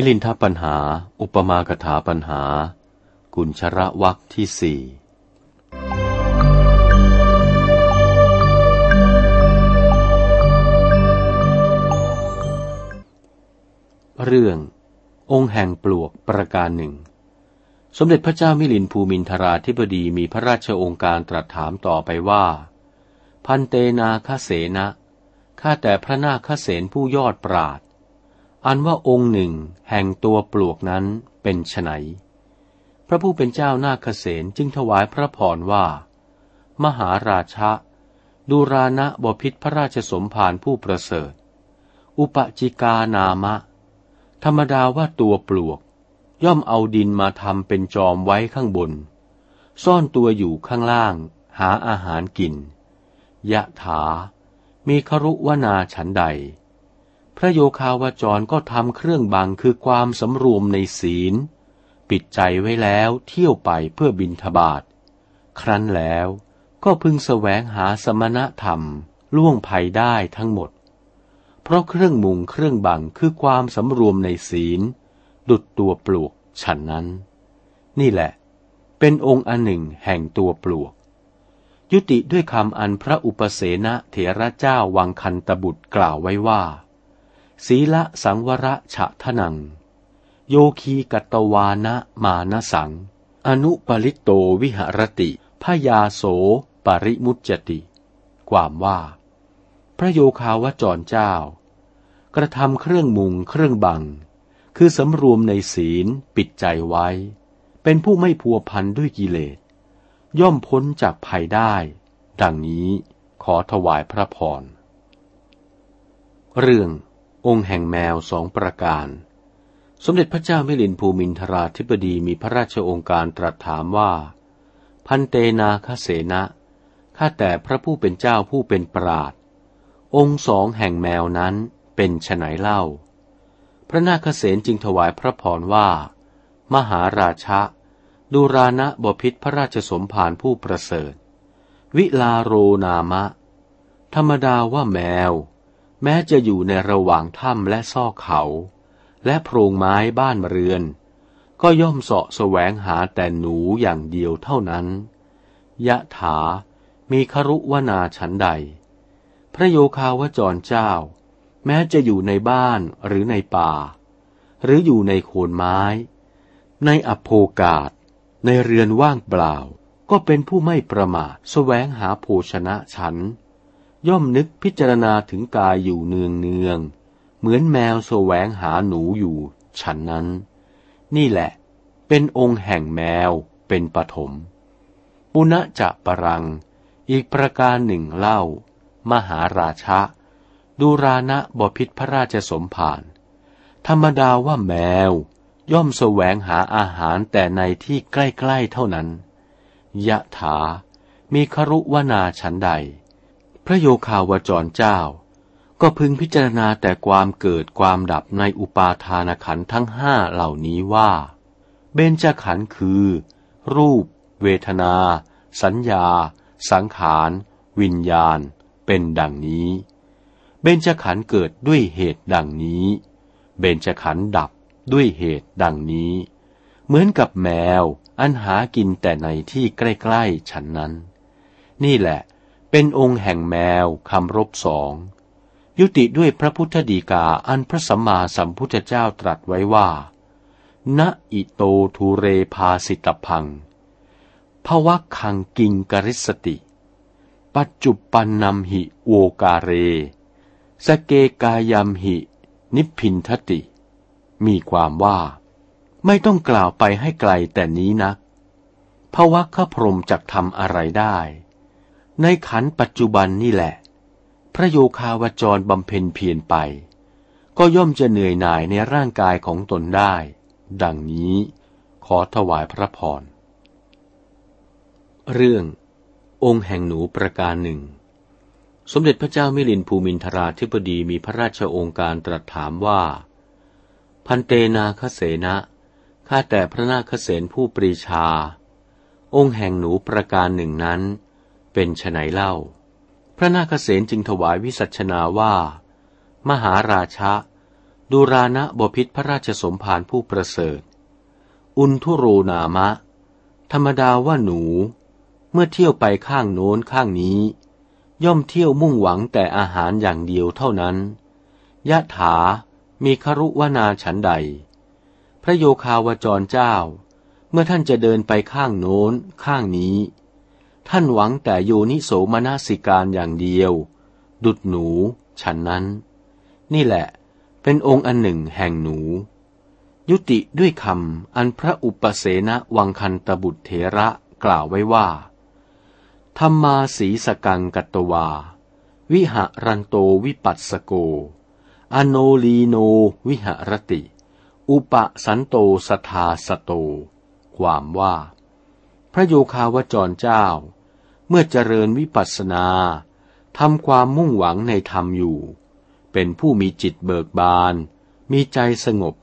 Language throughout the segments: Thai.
มิลินทปัญหา อุปมากถาปัญหา กุญชระวักที่สี่เรื่อง องค์แห่งปลวกประการหนึ่ง สมเด็จพระเจ้ามิลินภูมินทราธิบดีมีพระราชองค์การตรัสถามต่อไปว่า พันเตนาคเสนะข้าแต่พระนาคเสนผู้ยอดปราด อันว่าองค์หนึ่งแห่งตัวปลวกนั้นเป็นไฉนพระผู้เป็นเจ้านาคเสนจึงถวายพระพรว่า มหาราชะดูรานะบพิษพระราชสมภารผู้ประเสริฐ อุปจิกานามะ ธรรมดาว่าตัวปลวก ย่อมเอาดินมาทำเป็นจอมไว้ข้างบน ซ่อนตัวอยู่ข้างล่าง หาอาหารกิน ยะถา มีครุวนาฉันใด พระโยคาวจรก็ทำเครื่องบังคือความสำรวมในศีล ปิดใจไว้แล้วเที่ยวไปเพื่อบินทบาทครั้นแล้วก็พึงแสวงหาสมณธรรม ล่วงภัยได้ทั้งหมด เพราะเครื่องมุงเครื่องบังคือความสำรวมในศีล ดุดตัวปลวกฉันนั้น นี่แหละ เป็นองค์อันหนึ่งแห่งตัวปลวก ยุติด้วยคำอันพระอุปเสนเถระเจ้าวังคันตบุตรกล่าวไว้ว่า ศีละสังวระฉะทนัง โยคีกัตวานะมานสัง อนุปริโตวิหรติพยาโสปริมุจจติ ความว่า พระโยคาวจรเจ้า กระทำเครื่องมุงเครื่องบัง คือสำรวมในศีลปิดใจไว้ เป็นผู้ไม่พัวพันด้วยกิเลส ย่อมพ้นจากภัยได้ ดังนี้ขอถวายพระพร เรื่อง องค์แห่งแมวสองประการ สมเด็จพระเจ้ามิลินภูมินทราธิบดีมีพระราชองค์การตรัสถามว่า พันเตนาคเสนะข้าแต่พระผู้เป็นเจ้าผู้เป็นปราดองค์สองแห่งแมวนั้นเป็นไฉนเล่า พระนาคเสนจึงถวายพระพรว่า มหาราชะดูรานะบพิษพระราชสมภารผู้ประเสริฐ วิลาโรนามะ ธรรมดาว่าแมว แม้จะอยู่ในระหว่างถ้ำและซอกเขา และโพรงไม้บ้านเรือน ก็ย่อมเสาะแสวงหาแต่หนูอย่างเดียวเท่านั้น ยะถา มีครุวนาฉันใด พระโยคาวจรเจ้า แม้จะอยู่ในบ้านหรือในป่า หรืออยู่ในโคนไม้ ในอโภกาศ ในเรือนว่างเปล่า ก็เป็นผู้ไม่ประมาทแสวงหาโภชนะฉัน ย่อมนึกพิจารณาถึงกายอยู่เนืองเนือง เหมือนแมวแสวงหาหนูอยู่ ฉันนั้น นี่แหละ เป็นองค์แห่งแมวเป็นปฐมปุณะจะปรัง อีกประการหนึ่งเล่า มหาราชะดูรานะบพิษพระราชสมภารธรรมดาว่าแมว ย่อมแสวงหาอาหารแต่ในที่ใกล้ ๆ เท่านั้น ยะถา มีครุวนาฉันใด พระโยคาวจรเจ้า ก็พึงพิจารณาแต่ความเกิดความดับในอุปาทานขันทั้งห้าเหล่านี้ว่า เบญจขันคือ รูป เวทนา สัญญา สังขาร วิญญาณ เป็นดังนี้ เบญจขันเกิดด้วยเหตุดังนี้ เบญจขันดับด้วยเหตุดังนี้ เหมือนกับแมวอันหากินแต่ในที่ใกล้ ๆ ฉันนั้น นี่แหละ เป็นองค์แห่งแมวคำรบสอง ยุติด้วยพระพุทธดีกาอันพระสัมมาสัมพุทธเจ้าตรัสไว้ว่า ณอิโตทูเรพาสิตพังภวะคังกิงกริสติ ปัจจุปันนำหิโวกาเร สเกกายามหิ นิพินทติ มีความว่า ไม่ต้องกล่าวไปให้ไกลแต่นี้นักภวะขพรมจักทำอะไรได้ ในขันปัจจุบันนี่แหละ พระโยคาวจรบำเพ็ญเพียรไป ก็ย่อมจะเหนื่อยหน่ายในร่างกายของตนได้ ดังนี้ขอถวายพระพร เรื่อง องค์แห่งหนูประการหนึ่ง สมเด็จพระเจ้ามิลินภูมินทราธิบดีมีพระราชองค์การตรัสถามว่า พันเตนาคเสนะข้าแต่พระนาคเสนผู้ปรีชา องค์แห่งหนูประการหนึ่งนั้น เป็นไฉนเล่า พระนาคเษนจึงถวายวิสัชนาว่า มหาราชะดูรานะบพิษพระราชสมภารผู้ประเสริฐ อุนทุโรนามะ ธรรมดาว่าหนู เมื่อเที่ยวไปข้างโน้นข้างนี้ ย่อมเที่ยวมุ่งหวังแต่อาหารอย่างเดียวเท่านั้นยะถามีครุวนาฉันใด พระโยคาวจรเจ้า เมื่อท่านจะเดินไปข้างโน้นข้างนี้ ท่านหวังแต่โยนิโสมนสิการอย่างเดียว ดุดหนู ฉันนั้น นี่แหละ เป็นองค์อันหนึ่งแห่งหนู ยุติด้วยคำอันพระอุปเสนวังคันตบุตรเถระกล่าวไว้ว่า ธรรมาสีสกังกัตวา วิหะรันโตวิปัสสโก อโนลีโนวิหรติ อุปสันโตสทาสโต ความว่า พระโยคาวจรเจ้า เมื่อเจริญวิปัสสนาทำความมุ่งหวังในธรรมอยู่ เป็นผู้มีจิตเบิกบาน มีใจสงบ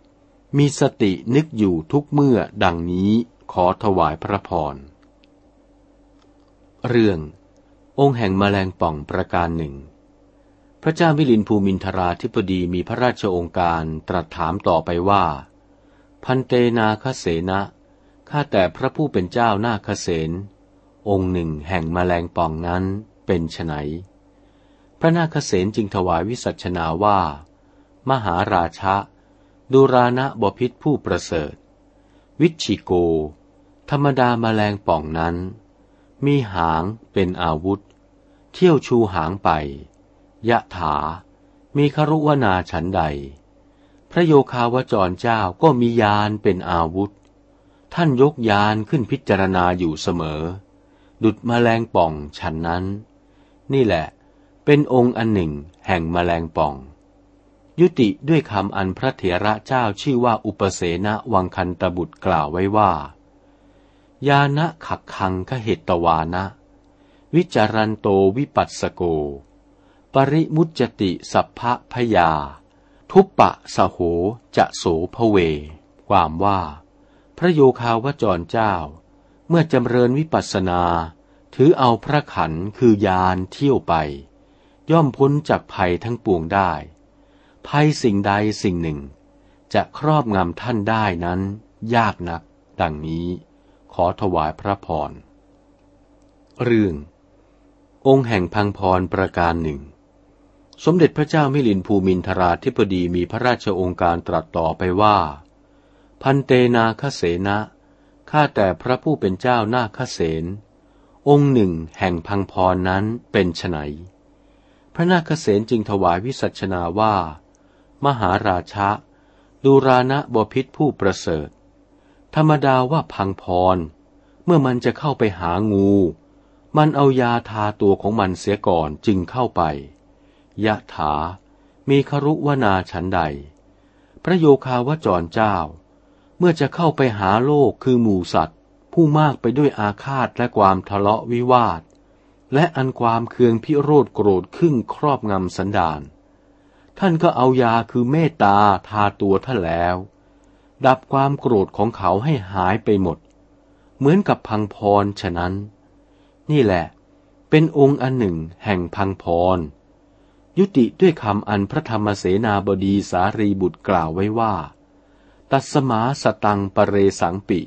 มีสตินึกอยู่ทุกเมื่อดังนี้ขอถวายพระพร เรื่อง องค์แห่งแมลงป่องประการหนึ่ง พระเจ้ามิลินภูมินทราธิปดีมีพระราชองค์การตรัสถามต่อไปว่า พันเตนาคเสนะข้าแต่พระผู้เป็นเจ้านาคเสน องค์หนึ่งแห่งแมลงป่องนั้นเป็นไฉนพระนาคเษนจึงถวายวิสัชนาว่า มหาราชะดูรานะบพิษผู้ประเสริฐ วิชิโก ธรรมดามาแมลงป่องนั้น มีหางเป็นอาวุธ เที่ยวชูหางไป ยะถา มีครุวนาฉันใด พระโยคาวจรเจ้าก็มียานเป็นอาวุธ ท่านยกยานขึ้นพิจารณาอยู่เสมอ ดุดมแมลงป่องฉันนั้น นี่แหละ เป็นองค์อันหนึ่งแห่งมแมลงป่อง ยุติด้วยคำอันพระเถระเจ้าชื่อว่าอุปเสนวังคันตบุตรกล่าวไว้ว่า ยานะขักคังขเหตตวานะ วิจารันโตวิปัสสโก ปริมุจติสัพพะพยา ทุปปะสโหจะโสภเว ความว่า พระโยคาวจรเจ้า เมื่อจำเริญวิปัสสนา ถือเอาพระขันคือยานเที่ยวไป ย่อมพ้นจากภัยทั้งปวงได้ ภัยสิ่งใดสิ่งหนึ่ง จะครอบงำท่านได้นั้น ยากนัก ดังนี้ ขอถวายพระพร เรื่อง องค์แห่งพังพรประการหนึ่ง สมเด็จพระเจ้ามิลินภูมินทราธิปดีมีพระราชองค์การตรัสต่อไปว่า พันเตนาคเสนะ ข้าแต่พระผู้เป็นเจ้านาคเสนองค์หนึ่งแห่งพังพรนั้นเป็นไฉนพระนาคเษนจึงถวายวิสัชนาว่า มหาราชะดูรานะบพิษผู้ประเสริฐ ธรรมดาว่าพังพร เมื่อมันจะเข้าไปหางู มันเอายาทาตัวของมันเสียก่อนจึงเข้าไป ยะถา มีครุวนาฉันใด พระโยคาวจรเจ้า เมื่อจะเข้าไปหาโลกคือหมูสัตว์ ผู้มากไปด้วยอาฆาตและความทะเลาะวิวาท และอันความเคืองพิโรธโกรธขึ้นครอบงำสันดาน ท่านก็เอายาคือเมตตาทาตัวท่านแล้ว ดับความโกรธของเขาให้หายไปหมด เหมือนกับพังพรฉะนั้น นี่แหละ เป็นองค์อันหนึ่งแห่งพังพร ยุติด้วยคำอันพระธรรมเสนาบดีสารีบุตรกล่าวไว้ว่า ตัสมาสตังปเรสังปิ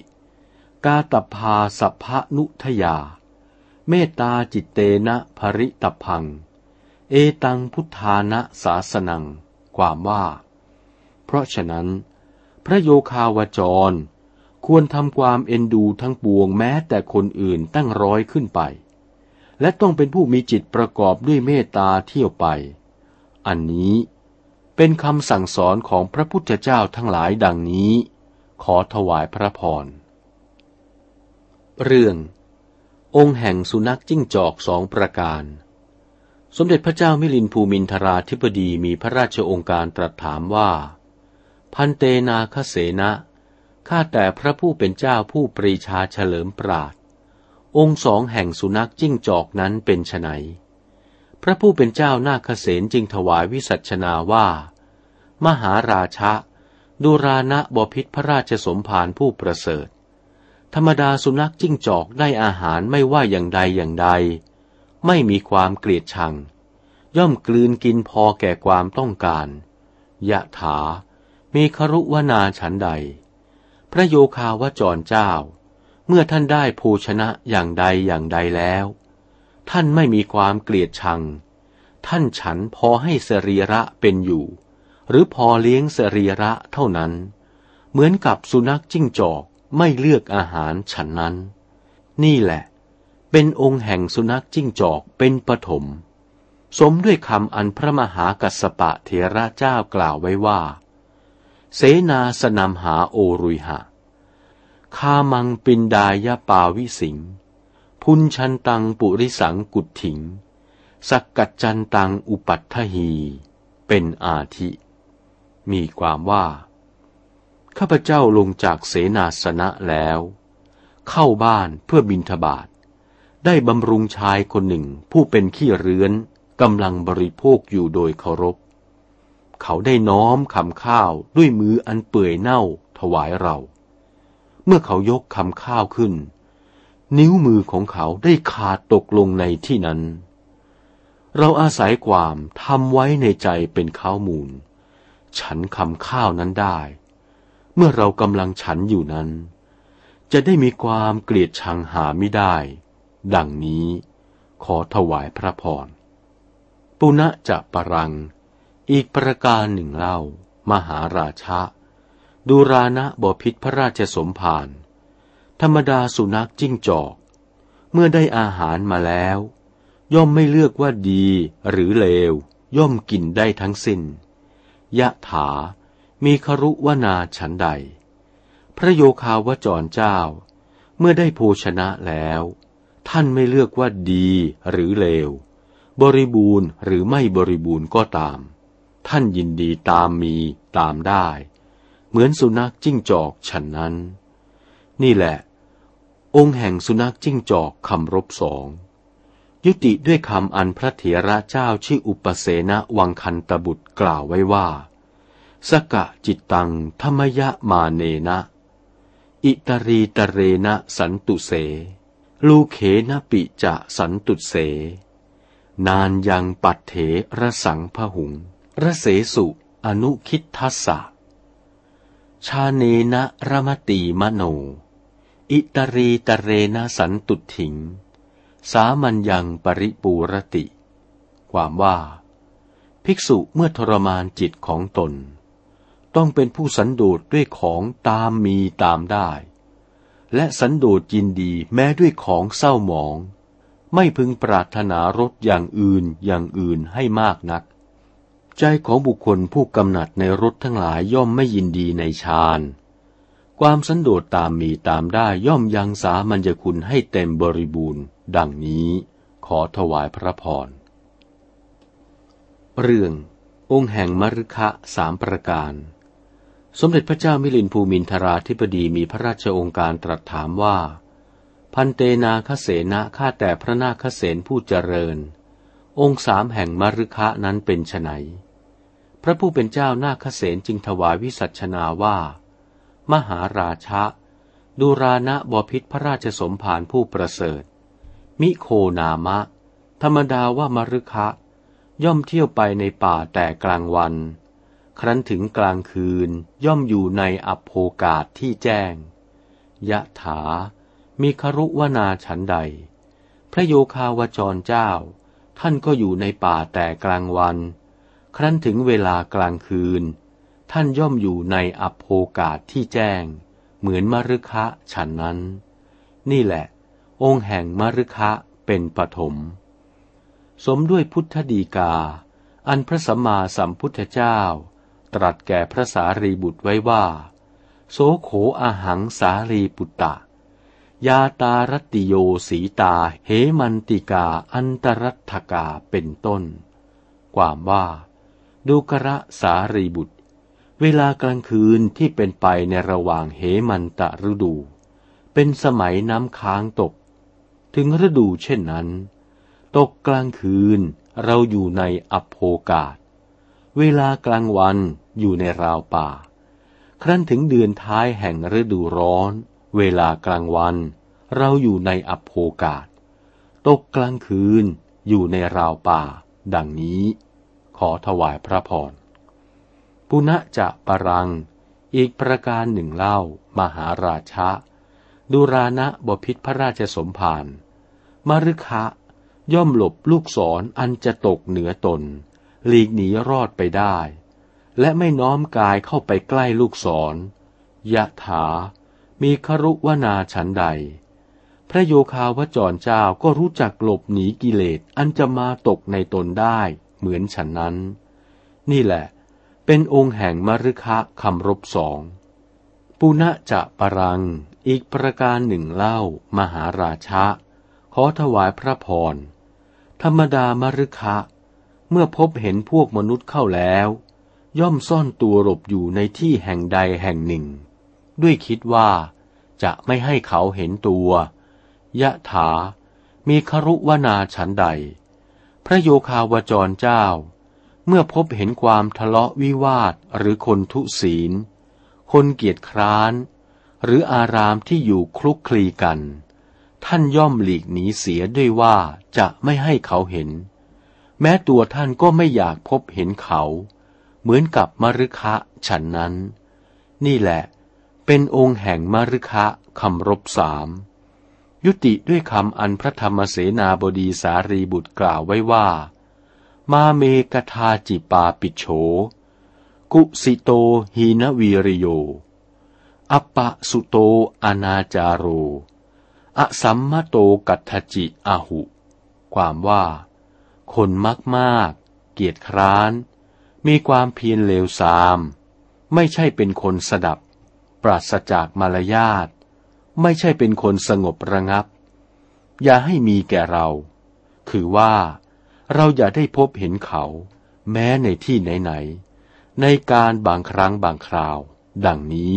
กาตพาสัพพนุทยา เมตตาจิตเตนะภริตพัง เอตังพุทธานะสาสนัง ความว่า เพราะฉะนั้น พระโยคาวจร ควรทำความเอ็นดูทั้งปวงแม้แต่คนอื่นตั้งร้อยขึ้นไป และต้องเป็นผู้มีจิตประกอบด้วยเมตตาเที่ยวไป อันนี้ เป็นคำสั่งสอนของพระพุทธเจ้าทั้งหลายดังนี้ ขอถวายพระพร เรื่อง องค์แห่งสุนัขจิ้งจอกสองประการ สมเด็จพระเจ้ามิลินภูมินทราธิปดีมีพระราชองค์การตรัสถามว่า พันเตนาคเสนะข้าแต่พระผู้เป็นเจ้าผู้ปรีชาเฉลิมปราดองค์สองแห่งสุนัขจิ้งจอกนั้นเป็นไน พระผู้เป็นเจ้านาคเสนจึงถวายวิสัชนาว่า มหาราชะดูรานะบพิษพระราชสมภารผู้ประเสริฐ ธรรมดาสุนัขจิ้งจอกได้อาหารไม่ว่าอย่างใดอย่างใด ไม่มีความเกลียดชัง ย่อมกลืนกินพอแก่ความต้องการยะถา มีครุวนาฉันใด พระโยคาวจรเจ้า เมื่อท่านได้ภูชนะอย่างใดอย่างใดแล้ว ท่านไม่มีความเกลียดชัง ท่านฉันพอให้สรีระเป็นอยู่ หรือพอเลี้ยงสรีระเท่านั้น เหมือนกับสุนัขจิ้งจอกไม่เลือกอาหารฉันนั้น นี่แหละ เป็นองค์แห่งสุนัขจิ้งจอกเป็นปฐมสมด้วยคำอันพระมหากัสสปะเถระเจ้ากล่าวไว้ว่า เสนาสนามหาโอรุยหะ คามังปินดายปาวิสิง พุนชันตังปุริสังกุดถิง สักกัจจันตังอุปัตถหี เป็นอาทิ มีความว่า ข้าพเจ้าลงจากเสนาสนะแล้ว เข้าบ้านเพื่อบินทบาท ได้บำรุงชายคนหนึ่งผู้เป็นขี้เรื้อนกำลังบริโภคอยู่โดยเคารพ เขาได้น้อมคำข้าวด้วยมืออันเปื่อยเน่าถวายเรา เมื่อเขายกคำข้าวขึ้น นิ้วมือของเขาได้ขาดตกลงในที่นั้น เราอาศัยความทำไว้ในใจเป็นข้าวมูล ฉันคำข้าวนั้นได้ เมื่อเรากำลังฉันอยู่นั้น จะได้มีความเกลียดชังหาไม่ได้ ดังนี้ขอถวายพระพร ปุณะจะปรัง อีกประการหนึ่งเล่ามหาราชะ ดูรานะบพิษพระราชสมภาร ธรรมดาสุนัขจิ้งจอก เมื่อได้อาหารมาแล้ว ย่อมไม่เลือกว่าดีหรือเลว ย่อมกินได้ทั้งสิ้น ยะถา มีครุวนาฉันใด พระโยคาวจรเจ้า เมื่อได้โภชนะแล้ว ท่านไม่เลือกว่าดีหรือเลว บริบูรณ์หรือไม่บริบูรณ์ก็ตาม ท่านยินดีตามมีตามได้ เหมือนสุนัขจิ้งจอกฉันนั้น นี่แหละ องค์แห่งสุนัขจิ้งจอกคำรบสอง ยุติด้วยคำอันพระเถระเจ้าชื่ออุปเสนวังคันตบุตรกล่าวไว้ว่า สกะจิตตังธรรมยะมาเนนะ อิตรีตเรนะสันตุเส ลูเขนะปิจะสันตุเส นานยังปัดเถระสังพหุงระเสสุอนุคิดทัสสะชาเนนะระมตีมโน อิตรีตเรนะสันตุถิง สามัญยังปริปูรติ ความว่า ภิกษุเมื่อทรมานจิตของตน ต้องเป็นผู้สันโดษด้วยของตามมีตามได้ และสันโดษยินดีแม้ด้วยของเศร้าหมอง ไม่พึงปรารถนารสอย่างอื่นอย่างอื่นให้มากนัก ใจของบุคคลผู้กำหนัดในรสทั้งหลายย่อมไม่ยินดีในฌาน ความสันโดษตามมีตามได้ย่อมยังสามัญญคุณให้เต็มบริบูรณ์ ดังนี้ขอถวายพระพร เรื่อง องค์แห่งมรุคะสามประการ สมเด็จพระเจ้ามิลินภูมินทราธิบดีมีพระราชองค์การตรัสถามว่า พันเตนาคเสนะข้าแต่พระนาคเสนผู้เจริญ องค์สามแห่งมรุคะนั้นเป็นไนพระผู้เป็นเจ้านาคเสนจึงถวายวิสัชนาว่า มหาราชะดูรานะบพิษพระราชสมภารผู้ประเสริฐ มิโคนามะ ธรรมดาว่ามรุคะ ย่อมเที่ยวไปในป่าแต่กลางวัน ครั้นถึงกลางคืนย่อมอยู่ในอัโภกาศที่แจ้ง ยะถา มีครุวนาฉันใด พระโยคาวจรเจ้า ท่านก็อยู่ในป่าแต่กลางวัน ครั้นถึงเวลากลางคืน ท่านย่อมอยู่ในอัโภกาศที่แจ้ง เหมือนมรุคะฉันนั้น นี่แหละ องค์แห่งมรุคะเป็นปฐมสมด้วยพุทธดีกา อันพระสัมมาสัมพุทธเจ้า ตรัสแก่พระสารีบุตรไว้ว่า โสโขอาหังสารีปุตตะ ยาตารติโยสีตาเหมันติกาอันตรัตกาเป็นต้น ความว่า ดูกระสารีบุตร เวลากลางคืนที่เป็นไปในระหว่างเหมันตะฤดู เป็นสมัยน้ำค้างตก ถึงฤดูเช่นนั้น ตกกลางคืนเราอยู่ในอโภกาศ เวลากลางวันอยู่ในราวป่า ครั้นถึงเดือนท้ายแห่งฤดูร้อน เวลากลางวัน เราอยู่ในอัโภกาศ ตกกลางคืนอยู่ในราวป่า ดังนี้ ขอถวายพระพร ปุณะจะปรัง อีกประการหนึ่งเล่า มหาราชะดูรานะบพิษพระราชสมภารมรุคะย่อมหลบลูกศรออันจะตกเหนือตน หลีกหนีรอดไปได้ และไม่น้อมกายเข้าไปใกล้ลูกศรยะถา มีครุวนาฉันใด พระโยคาวจรเจ้าก็รู้จักหลบหนีกิเลสอันจะมาตกในตนได้ เหมือนฉันนั้น นี่แหละ เป็นองค์แห่งมรุคะคำรบสอง ปุณะจะปรัง อีกประการหนึ่งเล่ามหาราชะ ขอถวายพระพร ธรรมดามรุคะ เมื่อพบเห็นพวกมนุษย์เข้าแล้ว ย่อมซ่อนตัวหลบอยู่ในที่แห่งใดแห่งหนึ่ง ด้วยคิดว่าจะไม่ให้เขาเห็นตัวยะถา มีครุวนาฉันใด พระโยคาวจรเจ้า เมื่อพบเห็นความทะเลาะวิวาทหรือคนทุศีล คนเกียจคร้าน หรืออารามที่อยู่คลุกคลีกัน ท่านย่อมหลีกหนีเสียด้วยว่าจะไม่ให้เขาเห็น แม้ตัวท่านก็ไม่อยากพบเห็นเขา เหมือนกับมรุคะฉันนั้น นี่แหละ เป็นองค์แห่งมรุคะคำรบสามยุติด้วยคำอันพระธรรมเสนาบดีสารีบุตรกล่าวไว้ว่า มาเมกทาจิปาปิโฉ กุสิโตหีนวีริโยอปะสุโตอนาจาโร อสัมมโตกัตจิอาหุ ความว่า คนมากมากเกียรติคร้าน มีความเพียรเลวทราม ไม่ใช่เป็นคนสดับ ปราศจากมารยาท ไม่ใช่เป็นคนสงบระงับ อย่าให้มีแก่เรา คือว่า เราอย่าได้พบเห็นเขา แม้ในที่ไหนๆในการบางครั้งบางคราว ดังนี้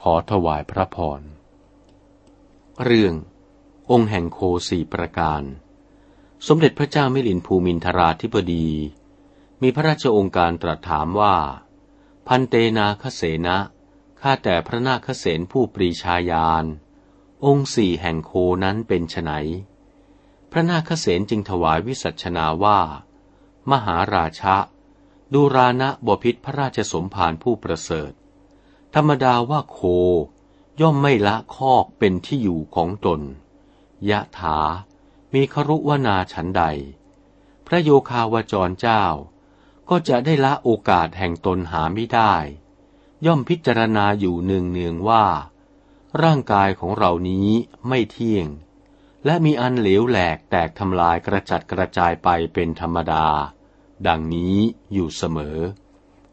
ขอถวายพระพร เรื่อง องค์แห่งโคสี่ประการ สมเด็จพระเจ้ามิลินภูมินทราธิบดี มีพระราชองค์การตรัสถามว่า พันเตนาคเสนะข้าแต่พระนาคเสนผู้ปรีชาญาณองค์สี่แห่งโคนั้นเป็นไฉน พระนาคเสนจึงถวายวิสัชนาว่า มหาราชะดูรานะบพิษพระราชสมภารผู้ประเสริฐ ธรรมดาว่าโค ย่อมไม่ละคอกเป็นที่อยู่ของตน ยะถา มีครุวนาฉันใด พระโยคาวจรเจ้า ก็จะได้ละโอกาสแห่งตนหาไม่ได้ ย่อมพิจารณาอยู่เนืองเนืองว่า ร่างกายของเรานี้ไม่เที่ยง และมีอันเหลวแหลกแตกทำลายกระจัดกระจายไปเป็นธรรมดา ดังนี้อยู่เสมอ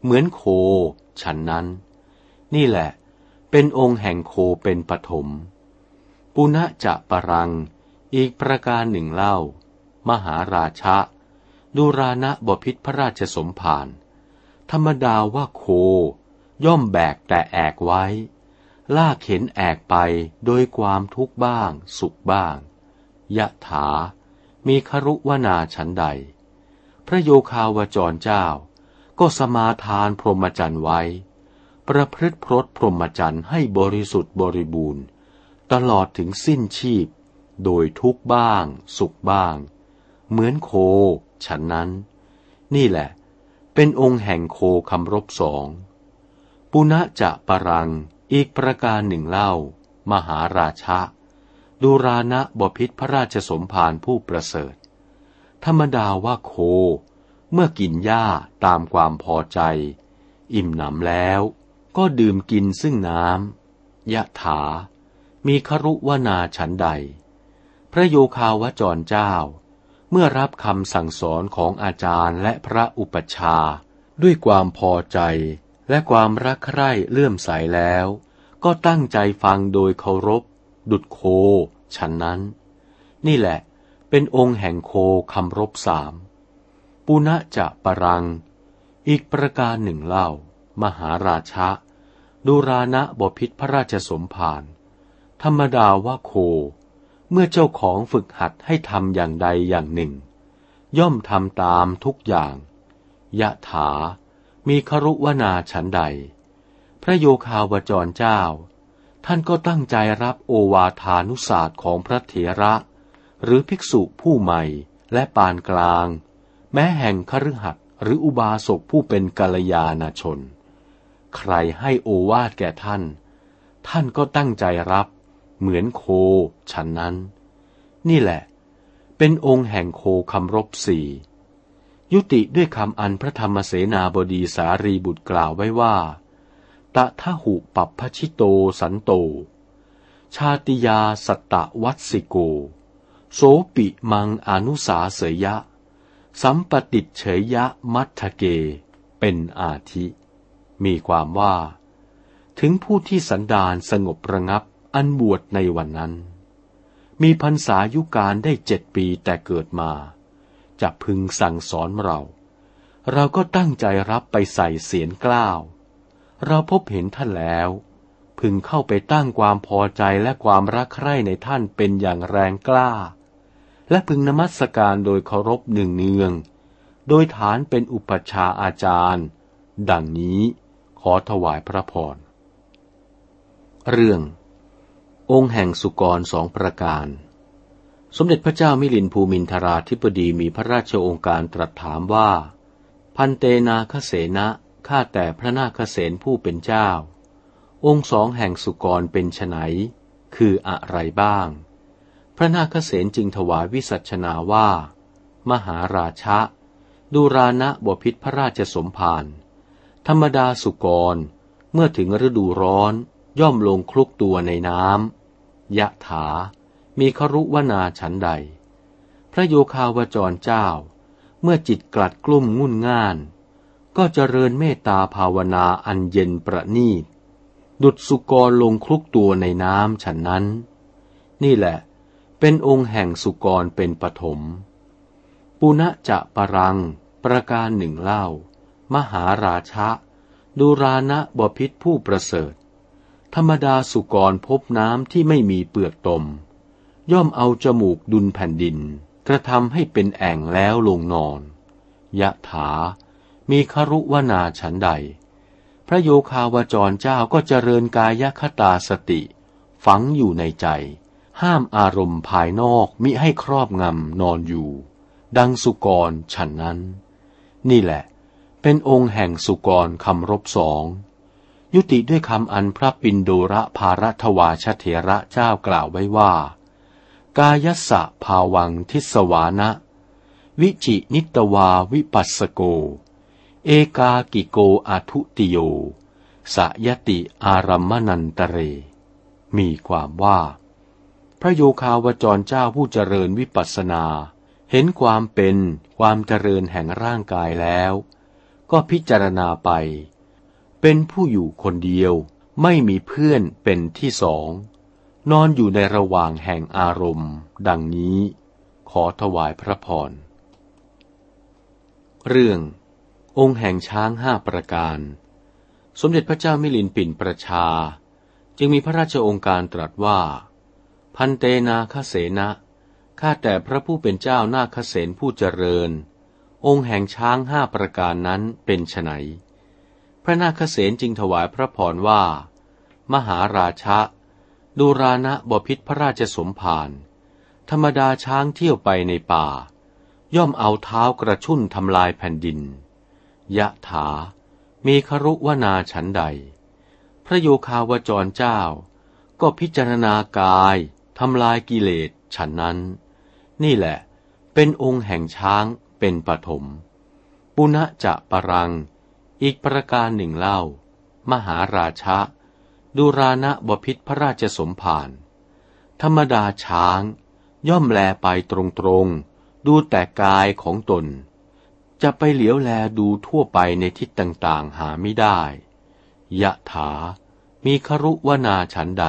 เหมือนโคฉันนั้น นี่แหละ เป็นองค์แห่งโคเป็นปฐมปุณะจะปรัง อีกประการหนึ่งเล่า มหาราชะดูรานะบพิษพระราชสมภารธรรมดาว่าโค ย่อมแบกแต่แอกไว้ลากเข็นแอกไปโดยความทุกข์บ้าง สุขบ้าง ยะถา มีครุวนาฉันใด พระโยคาวจรเจ้า ก็สมาทานพรหมจรรย์ไว้ ประพฤติพรตพรหมจรรย์ให้บริสุทธิ์บริบูรณ์ ตลอดถึงสิ้นชีพ โดยทุกบ้าง สุขบ้าง เหมือนโค ฉันนั้น นี่แหละ เป็นองค์แห่งโคคำรบสองปุณะจะปรังอีกประการหนึ่งเล่า มหาราชะ ดูรานะบพิษพระราชสมภารผู้ประเสริฐ ธรรมดาว่าโค เมื่อกินหญ้าตามความพอใจ อิ่มหนำแล้วก็ดื่มกินซึ่งน้ำยะถา มีครุวนาฉันใด พระโยคาวจรเจ้า เมื่อรับคำสั่งสอนของอาจารย์และพระอุปชา ด้วยความพอใจและความรักใคร่เลื่อมใสแล้ว ก็ตั้งใจฟังโดยเคารพ ดุดโค ฉันนั้น นี่แหละ เป็นองค์แห่งโคคำรบสาม ปุณะจะปรัง อีกประการหนึ่งเล่า มหาราชะ ดูรานะบพิษพระราชสมภาร ธรรมดาว่าโค เมื่อเจ้าของฝึกหัดให้ทำอย่างใดอย่างหนึ่ง ย่อมทำตามทุกอย่าง ยะถา มีครุวนาฉันใด พระโยคาวจรเจ้า ท่านก็ตั้งใจรับโอวาทานุศาสตร์ของพระเถระ หรือภิกษุผู้ใหม่และปานกลาง แม้แห่งคฤหัสถ์หรืออุบาสกผู้เป็นกัลยาณชน ใครให้โอวาดแก่ท่าน ท่านก็ตั้งใจรับ เหมือนโคฉันนั้น นี่แหละ เป็นองค์แห่งโคคำรบสี่ยุติด้วยคำอันพระธรรมเสนาบดีสารีบุตรกล่าวไว้ว่า ตะทะหุปัปพชิโตสันโต ชาติยาสตะวัตสิโก โสปิมังอนุสาเสยะ สัมปติเฉยยะมัทเก เป็นอาทิ มีความว่า ถึงผู้ที่สันดานสงบระงับอันบวชในวันนั้น มีพรรษายุการได้เจ็ดปีแต่เกิดมา จะพึงสั่งสอนเรา เราก็ตั้งใจรับไปใส่เสียนกล้าว เราพบเห็นท่านแล้ว พึงเข้าไปตั้งความพอใจและความรักใคร่ในท่านเป็นอย่างแรงกล้า และพึงนมัสการโดยเคารพหนึ่งเนือง โดยฐานเป็นอุปชาอาจารย์ ดังนี้ขอถวายพระพร เรื่อง องค์แห่งสุกรสองประการ สมเด็จพระเจ้ามิลินภูมินทราธิปดีมีพระราชโองการตรัสถามว่า พันเตนาคเสนะ ข้าแต่พระนาคเสนผู้เป็นเจ้า องค์สองแห่งสุกรเป็นไนคืออะไรบ้าง พระนาคเสนจึงถวายวิสัชนาว่า มหาราชะดูรานะบพิษพระราชสมภารธรรมดาสุกร เมื่อถึงฤดูร้อนย่อมลงคลุกตัวในน้ำยะถา มีครุวนาฉันใด พระโยคาวจรเจ้า เมื่อจิตกลัดกลุ่มงุ่นง่าน ก็เจริญเมตตาภาวนาอันเย็นประนีต ดุดสุกรลงคลุกตัวในน้ำฉันนั้น นี่แหละ เป็นองค์แห่งสุกรเป็นปฐมปุณะจะปรัง ประการหนึ่งเล่า มหาราชะดูรานะบพิษผู้ประเสริฐ ธรรมดาสุกรพบน้ำที่ไม่มีเปลือกตม ย่อมเอาจมูกดุลแผ่นดิน กระทำให้เป็นแอ่งแล้วลงนอน ยะถา มีครุวนาฉันใด พระโยคาวจรเจ้าก็เจริญกายคตาสติ ฝังอยู่ในใจ ห้ามอารมณ์ภายนอกมิให้ครอบงำนอนอยู่ ดังสุกรฉันนั้น นี่แหละ เป็นองค์แห่งสุกรคำรบสองยุติด้วยคำอันพระปินโดระภารทวาชเถระเจ้ากล่าวไว้ว่า กายสสะภาวังทิสวานะ วิจินิตวาวิปัสสโก เอกากิโกอาทุติโย สยติอารัมมนันตเร มีความว่า พระโยคาวจรเจ้าผู้เจริญวิปัสสนา เห็นความเป็นความเจริญแห่งร่างกายแล้ว ก็พิจารณาไป เป็นผู้อยู่คนเดียวไม่มีเพื่อนเป็นที่สอง นอนอยู่ในระหว่างแห่งอารมณ์ ดังนี้ ขอถวายพระพร เรื่อง องค์แห่งช้างห้าประการ สมเด็จพระเจ้ามิลินปินประชา จึงมีพระราชองค์การตรัสว่า พันเตนาคเสนะข้าแต่พระผู้เป็นเจ้านาคเสนผู้เจริญ องค์แห่งช้างห้าประการนั้นเป็นไนพระนาคเสนจึงถวายพระพรว่า มหาราชะดูรานะบพิษพระราชสมภารธรรมดาช้างเที่ยวไปในป่า ย่อมเอาเท้ากระชุ่นทำลายแผ่นดิน ยะถา มีครุวนาฉันใด พระโยคาวจรเจ้า ก็พิจารณากายทำลายกิเลสฉันนั้น นี่แหละ เป็นองค์แห่งช้างเป็นปฐมปุณะจะปรัง อีกประการหนึ่งเล่า มหาราชะดูรานะบพิษพระราชสมภารธรรมดาช้าง ย่อมแลไปตรงๆ ดูแต่กายของตน จะไปเหลียวแลดูทั่วไปในทิศต่างๆหาไม่ได้ ยะถา มีครุวนาฉันใด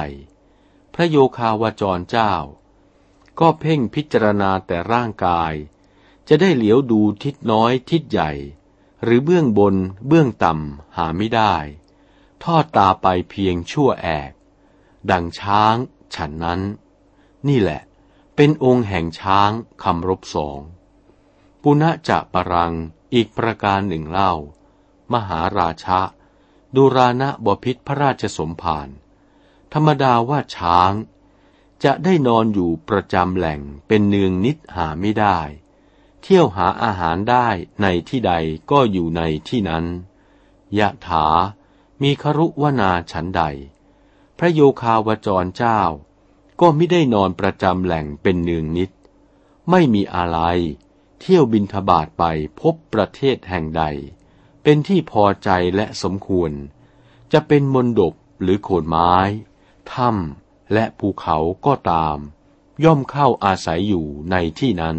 พระโยคาวจรเจ้า ก็เพ่งพิจารณาแต่ร่างกาย จะได้เหลียวดูทิศน้อยทิศใหญ่ หรือเบื้องบนเบื้องต่ำหาไม่ได้ ทอดตาไปเพียงชั่วแอกดังช้างฉันนั้น นี่แหละ เป็นองค์แห่งช้างคำรบสอง ปุณะจะปรังอีกประการหนึ่งเล่า มหาราชะดูรานะบพิษพระราชสมภาร ธรรมดาว่าช้าง จะได้นอนอยู่ประจำแหล่งเป็นเนืองนิดหาไม่ได้ เที่ยวหาอาหารได้ในที่ใดก็อยู่ในที่นั้น ยะถา มีครุวนาฉันใด พระโยคาวจรเจ้า ก็ไม่ได้นอนประจำแหล่งเป็นเนืองนิด ไม่มีอะไร เที่ยวบินทบาทไปพบประเทศแห่งใด เป็นที่พอใจและสมควร จะเป็นมนดบหรือโขนไม้ ถ้ำและภูเขาก็ตาม ย่อมเข้าอาศัยอยู่ในที่นั้น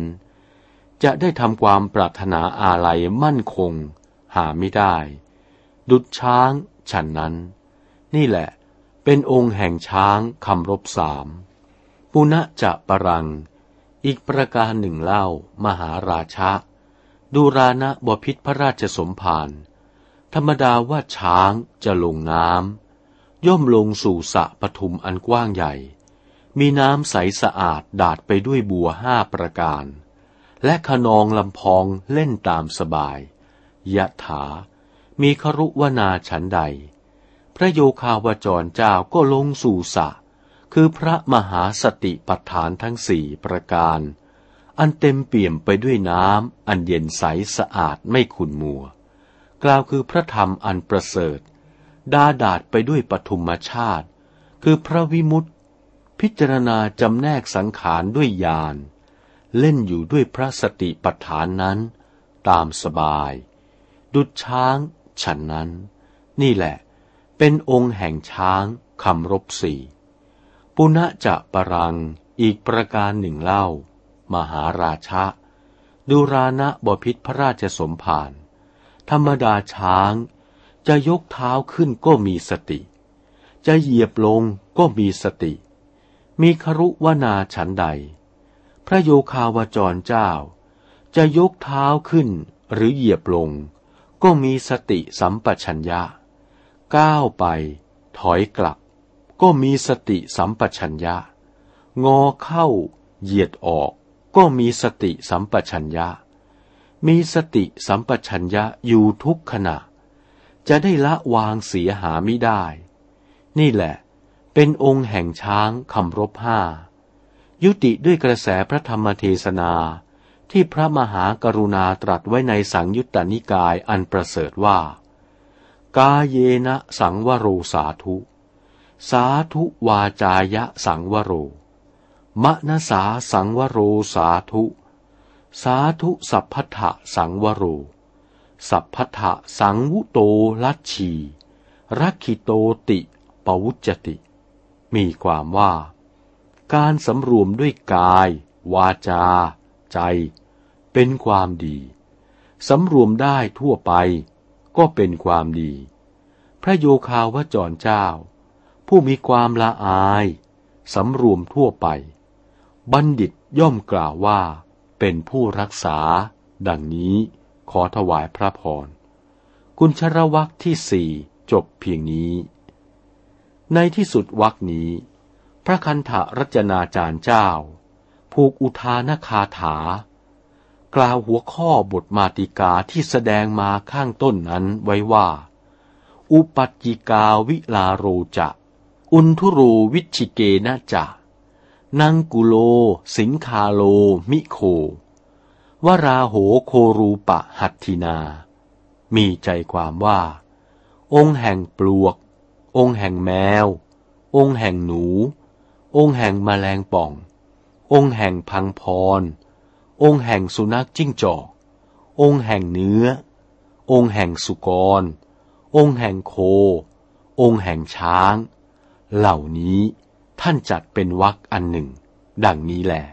จะได้ทำความปรารถนาอะไรมั่นคง หาไม่ได้ ดุดช้างฉันนั้น นี่แหละ เป็นองค์แห่งช้างคำรบสามปุณะจะปรัง อีกประการหนึ่งเล่ามหาราชะ ดูรานะบพิษพระราชสมภารธรรมดาว่าช้างจะลงน้ำย่อมลงสู่สระปทุมอันกว้างใหญ่ มีน้ำใสสะอาดดาดไปด้วยบัวห้าประการ และขนองลำพองเล่นตามสบายยะถา มีครุวนาฉันใด พระโยคาวจรเจ้าก็ลงสู่สระ คือพระมหาสติปัฏฐานทั้งสี่ประการ อันเต็มเปี่ยมไปด้วยน้ำอันเย็นใสสะอาดไม่ขุนมัว กล่าวคือพระธรรมอันประเสริฐ ดาดาดไปด้วยปฐุมชาติ คือพระวิมุตติ พิจารณาจำแนกสังขารด้วยญาณ เล่นอยู่ด้วยพระสติปัฏฐานนั้น ตามสบาย ดุดช้างฉันนั้น นี่แหละ เป็นองค์แห่งช้างคำรบสี่ ปุณะจะปรังอีกประการหนึ่งเล่า มหาราชะดูรานะบพิษพระราชสมภารธรรมดาช้าง จะยกเท้าขึ้นก็มีสติ จะเหยียบลงก็มีสติ มีครุวนาฉันใด พระโยคาวจรเจ้า จะยกเท้าขึ้นหรือเหยียบลง ก็มีสติสัมปชัญญะ ก้าวไป ถอยกลับ ก็มีสติสัมปชัญญะ งอเข้า เหยียดออก ก็มีสติสัมปชัญญะ มีสติสัมปชัญญะอยู่ทุกขณะ จะได้ละวางเสียหาไม่ได้ นี่แหละ เป็นองค์แห่งช้างคำรบห้า ยุติด้วยกระแสพระธรรมเทศนาที่พระมหากรุณาตรัสไว้ในสังยุตตนิกายอันประเสริฐว่า กาเยนะสังวโรสาธุ สาธุวาจายะสังวโร มะนสาสังวโรสาธุ สาธุสัพพทะสังวโร สัพพทะสังวุโตลัชชีรักขิโตติปวุจติ มีความว่า การสำรวมด้วยกาย วาจา ใจ เป็นความดีสำรวมได้ทั่วไป ก็เป็นความดี พระโยคาวจรเจ้า ผู้มีความละอายสำรวมทั่วไป บัณฑิตย่อมกล่าวว่า เป็นผู้รักษา ดังนี้ขอถวายพระพร กุญชรวักที่สี่จบเพียงนี้ ในที่สุดวักนี้ พระคันธรัจนาจารย์เจ้า ผูกอุทานคาถา กล่าวหัวข้อบทมาติกาที่แสดงมาข้างต้นนั้นไว้ว่า อุปัจิกาวิลาโรจะ อุนทุรูวิชิเกนะจะนังกุโล สิงคาโล มิโควราโหโครูปะหัตถินา มีใจความว่า องค์แห่งปลวก องค์แห่งแมว องค์แห่งหนู องค์แห่งแมลงป่อง องค์แห่งพังพร องค์แห่งสุนัขจิ้งจอก องค์แห่งเนื้อ องค์แห่งสุกร องค์แห่งโค องค์แห่งช้าง เหล่านี้ท่านจัดเป็นวักอันหนึ่ง ดังนี้แหละ